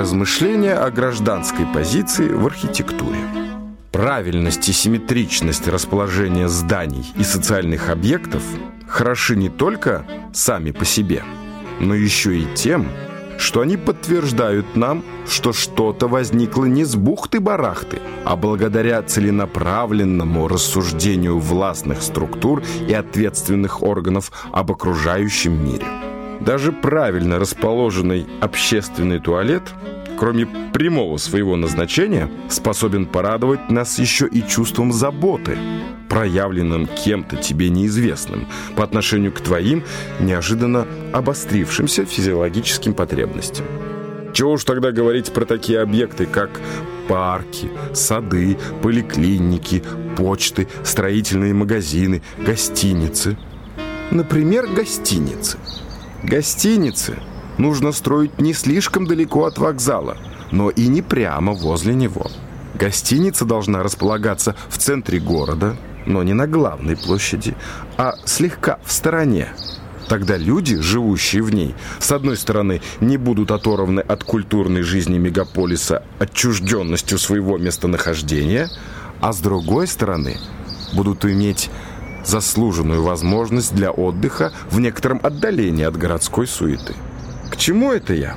Размышления о гражданской позиции в архитектуре. Правильность и симметричность расположения зданий и социальных объектов хороши не только сами по себе, но еще и тем, что они подтверждают нам, что что-то возникло не с бухты-барахты, а благодаря целенаправленному рассуждению властных структур и ответственных органов об окружающем мире. Даже правильно расположенный общественный туалет, кроме прямого своего назначения, способен порадовать нас еще и чувством заботы, проявленным кем-то тебе неизвестным по отношению к твоим неожиданно обострившимся физиологическим потребностям. Чего уж тогда говорить про такие объекты, как парки, сады, поликлиники, почты, строительные магазины, гостиницы. Например, гостиницы – Гостиницы нужно строить не слишком далеко от вокзала, но и не прямо возле него. Гостиница должна располагаться в центре города, но не на главной площади, а слегка в стороне. Тогда люди, живущие в ней, с одной стороны, не будут оторваны от культурной жизни мегаполиса отчужденностью своего местонахождения, а с другой стороны, будут иметь заслуженную возможность для отдыха в некотором отдалении от городской суеты. К чему это я?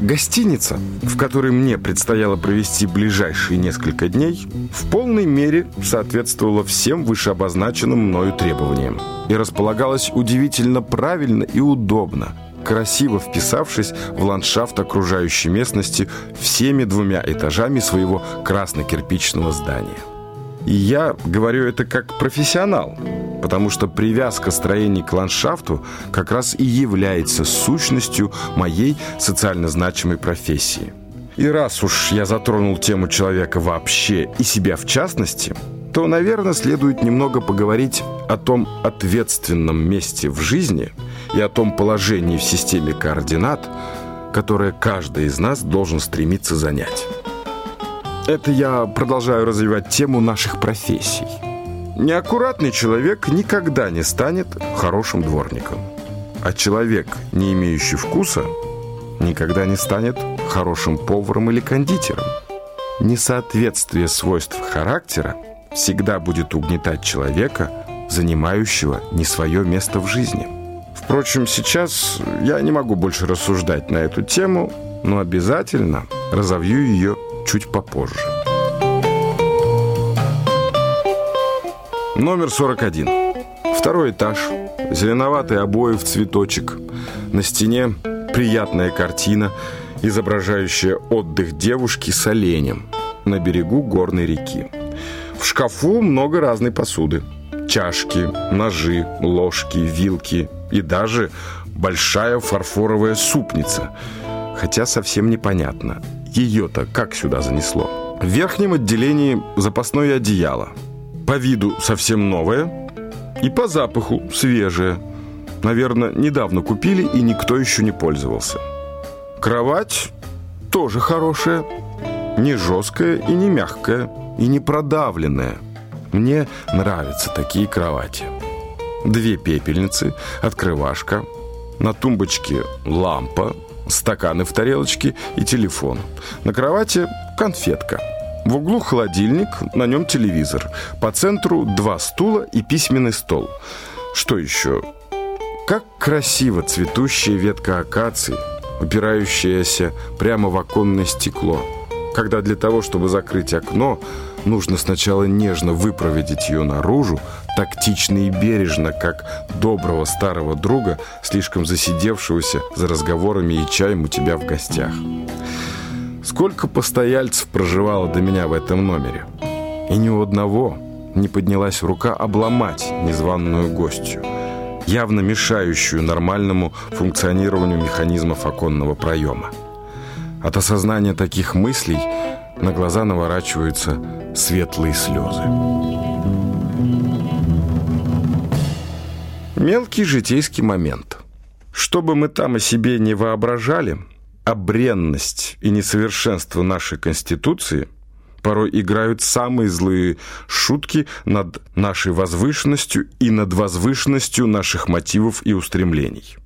Гостиница, в которой мне предстояло провести ближайшие несколько дней, в полной мере соответствовала всем вышеобозначенным мною требованиям и располагалась удивительно правильно и удобно, красиво вписавшись в ландшафт окружающей местности всеми двумя этажами своего красно-кирпичного здания. И я говорю это как профессионал, потому что привязка строений к ландшафту как раз и является сущностью моей социально значимой профессии. И раз уж я затронул тему человека вообще и себя в частности, то, наверное, следует немного поговорить о том ответственном месте в жизни и о том положении в системе координат, которое каждый из нас должен стремиться занять. Это я продолжаю развивать тему наших профессий. Неаккуратный человек никогда не станет хорошим дворником. А человек, не имеющий вкуса, никогда не станет хорошим поваром или кондитером. Несоответствие свойств характера всегда будет угнетать человека, занимающего не свое место в жизни. Впрочем, сейчас я не могу больше рассуждать на эту тему, но обязательно разовью ее чуть попозже. Номер 41. Второй этаж. Зеленоватые обои в цветочек. На стене приятная картина, изображающая отдых девушки с оленем на берегу горной реки. В шкафу много разной посуды. Чашки, ножи, ложки, вилки и даже большая фарфоровая супница. Хотя совсем непонятно, ее-то как сюда занесло? В верхнем отделении запасное одеяло. По виду совсем новое и по запаху свежее. Наверное, недавно купили и никто еще не пользовался. Кровать тоже хорошая. Не жесткая и не мягкая, и не продавленная. Мне нравятся такие кровати. Две пепельницы, открывашка, на тумбочке лампа, стаканы в тарелочке и телефон. На кровати конфетка. В углу холодильник, на нем телевизор. По центру два стула и письменный стол. Что еще? Как красиво цветущая ветка акации, упирающаяся прямо в оконное стекло. Когда для того, чтобы закрыть окно, нужно сначала нежно выпроводить ее наружу, тактично и бережно, как доброго старого друга, слишком засидевшегося за разговорами и чаем у тебя в гостях. Сколько постояльцев проживало до меня в этом номере? И ни у одного не поднялась рука обломать незваную гостью, явно мешающую нормальному функционированию механизмов оконного проема. От осознания таких мыслей на глаза наворачиваются светлые слезы. Мелкий житейский момент. Что бы мы там о себе не воображали, а и несовершенство нашей Конституции порой играют самые злые шутки над нашей возвышенностью и над возвышенностью наших мотивов и устремлений.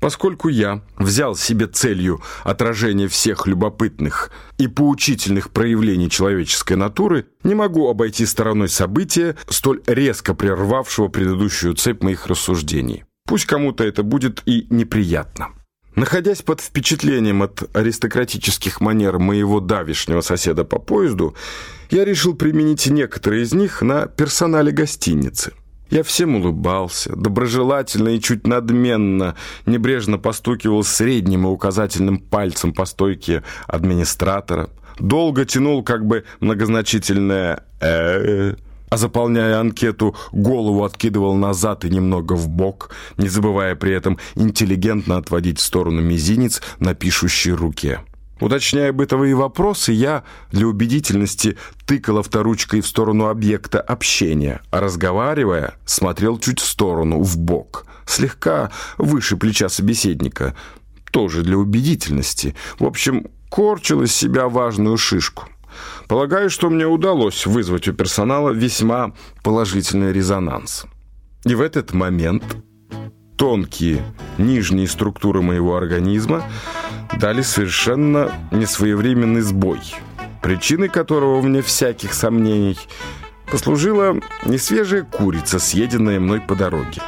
Поскольку я взял себе целью отражение всех любопытных и поучительных проявлений человеческой натуры, не могу обойти стороной события, столь резко прервавшего предыдущую цепь моих рассуждений. Пусть кому-то это будет и неприятно. Находясь под впечатлением от аристократических манер моего давишнего соседа по поезду, я решил применить некоторые из них на персонале гостиницы. Я всем улыбался, доброжелательно и чуть надменно, небрежно постукивал средним и указательным пальцем по стойке администратора, долго тянул как бы многозначительное э, а заполняя анкету, голову откидывал назад и немного в бок, не забывая при этом интеллигентно отводить в сторону мизинец на пишущей руке. Уточняя бытовые вопросы, я для убедительности тыкал авторучкой в сторону объекта общения, а разговаривая, смотрел чуть в сторону, в бок, слегка выше плеча собеседника, тоже для убедительности. В общем, корчил из себя важную шишку. Полагаю, что мне удалось вызвать у персонала весьма положительный резонанс. И в этот момент тонкие нижние структуры моего организма дали совершенно несвоевременный сбой, причиной которого, вне всяких сомнений, послужила несвежая курица, съеденная мной по дороге.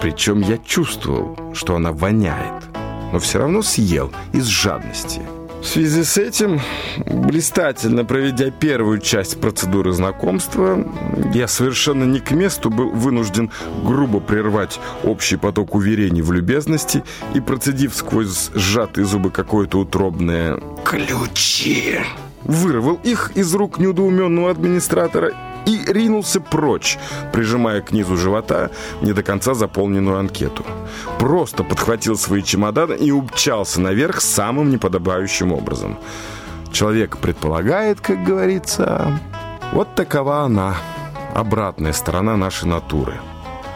Причем я чувствовал, что она воняет, но все равно съел из жадности – в связи с этим, блистательно проведя первую часть процедуры знакомства, я совершенно не к месту был вынужден грубо прервать общий поток уверений в любезности и, процедив сквозь сжатые зубы какое-то утробное «ключи», вырвал их из рук недоуменного администратора и ринулся прочь, прижимая к низу живота не до конца заполненную анкету. Просто подхватил свои чемоданы и умчался наверх самым неподобающим образом. Человек предполагает, как говорится, вот такова она, обратная сторона нашей натуры,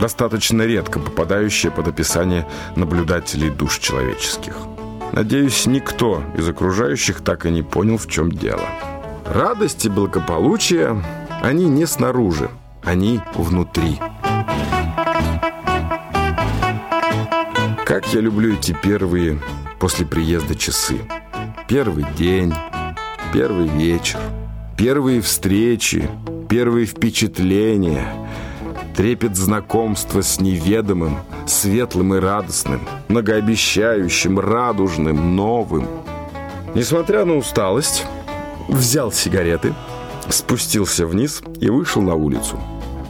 достаточно редко попадающая под описание наблюдателей душ человеческих. Надеюсь, никто из окружающих так и не понял, в чем дело. Радость и благополучие они не снаружи, они внутри. Как я люблю эти первые после приезда часы. Первый день, первый вечер, первые встречи, первые впечатления, трепет знакомства с неведомым, светлым и радостным, многообещающим, радужным, новым. Несмотря на усталость, взял сигареты – спустился вниз и вышел на улицу.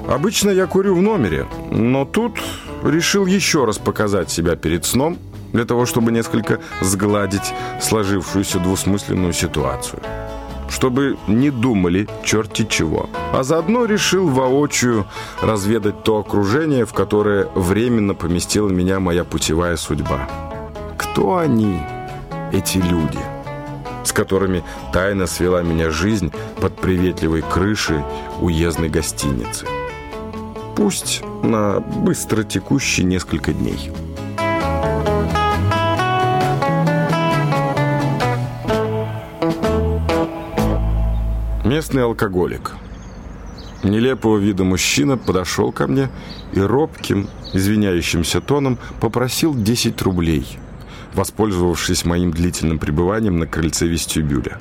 Обычно я курю в номере, но тут решил еще раз показать себя перед сном, для того, чтобы несколько сгладить сложившуюся двусмысленную ситуацию. Чтобы не думали черти чего. А заодно решил воочию разведать то окружение, в которое временно поместила меня моя путевая судьба. Кто они, эти люди?» С которыми тайно свела меня жизнь под приветливой крышей уездной гостиницы. Пусть на быстро текущие несколько дней. Местный алкоголик. Нелепого вида мужчина подошел ко мне и робким, извиняющимся тоном попросил 10 рублей – воспользовавшись моим длительным пребыванием на крыльце вестибюля.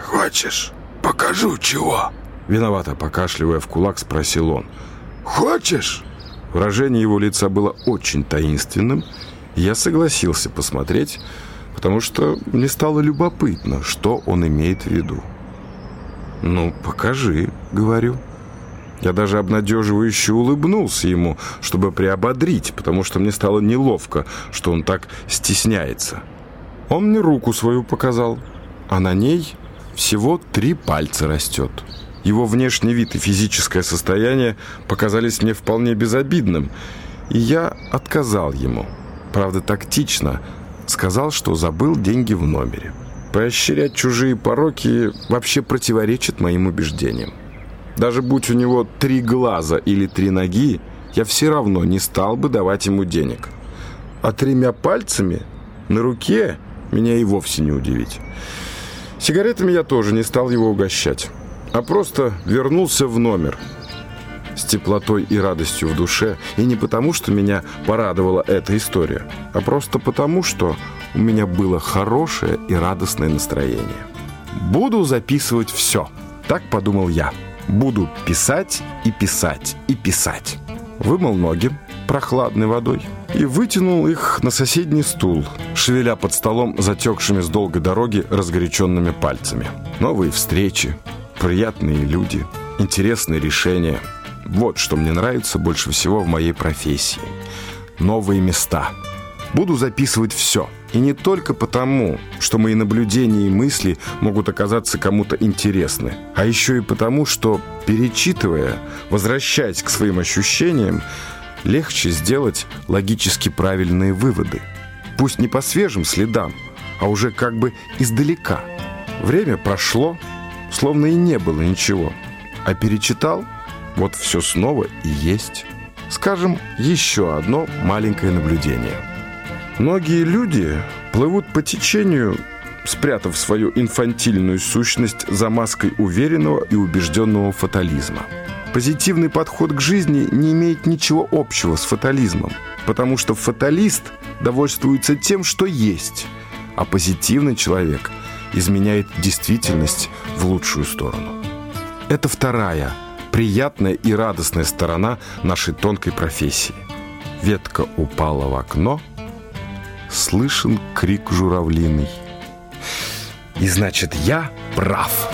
«Хочешь, покажу чего?» Виновато покашливая в кулак, спросил он. «Хочешь?» Выражение его лица было очень таинственным. Я согласился посмотреть, потому что мне стало любопытно, что он имеет в виду. «Ну, покажи», — говорю. Я даже обнадеживающе улыбнулся ему, чтобы приободрить, потому что мне стало неловко, что он так стесняется. Он мне руку свою показал, а на ней всего три пальца растет. Его внешний вид и физическое состояние показались мне вполне безобидным, и я отказал ему. Правда, тактично сказал, что забыл деньги в номере. Поощрять чужие пороки вообще противоречит моим убеждениям. Даже будь у него три глаза или три ноги, я все равно не стал бы давать ему денег. А тремя пальцами на руке меня и вовсе не удивить. Сигаретами я тоже не стал его угощать, а просто вернулся в номер. с теплотой и радостью в душе, и не потому, что меня порадовала эта история, а просто потому, что у меня было хорошее и радостное настроение. Буду записывать все, так подумал я. Буду писать и писать и писать. Вымыл ноги прохладной водой и вытянул их на соседний стул, шевеля под столом затекшими с долгой дороги разгоряченными пальцами. Новые встречи, приятные люди, интересные решения. Вот что мне нравится больше всего в моей профессии. Новые места. Буду записывать все. И не только потому, что мои наблюдения и мысли могут оказаться кому-то интересны, а еще и потому, что, перечитывая, возвращаясь к своим ощущениям, легче сделать логически правильные выводы. Пусть не по свежим следам, а уже как бы издалека. Время прошло, словно и не было ничего. А перечитал, вот все снова и есть. Скажем, еще одно маленькое наблюдение. Многие люди плывут по течению, спрятав свою инфантильную сущность за маской уверенного и убежденного фатализма. Позитивный подход к жизни не имеет ничего общего с фатализмом, потому что фаталист довольствуется тем, что есть, а позитивный человек изменяет действительность в лучшую сторону. Это вторая, приятная и радостная сторона нашей тонкой профессии. Ветка упала в окно, слышен крик журавлиный. И значит, я прав.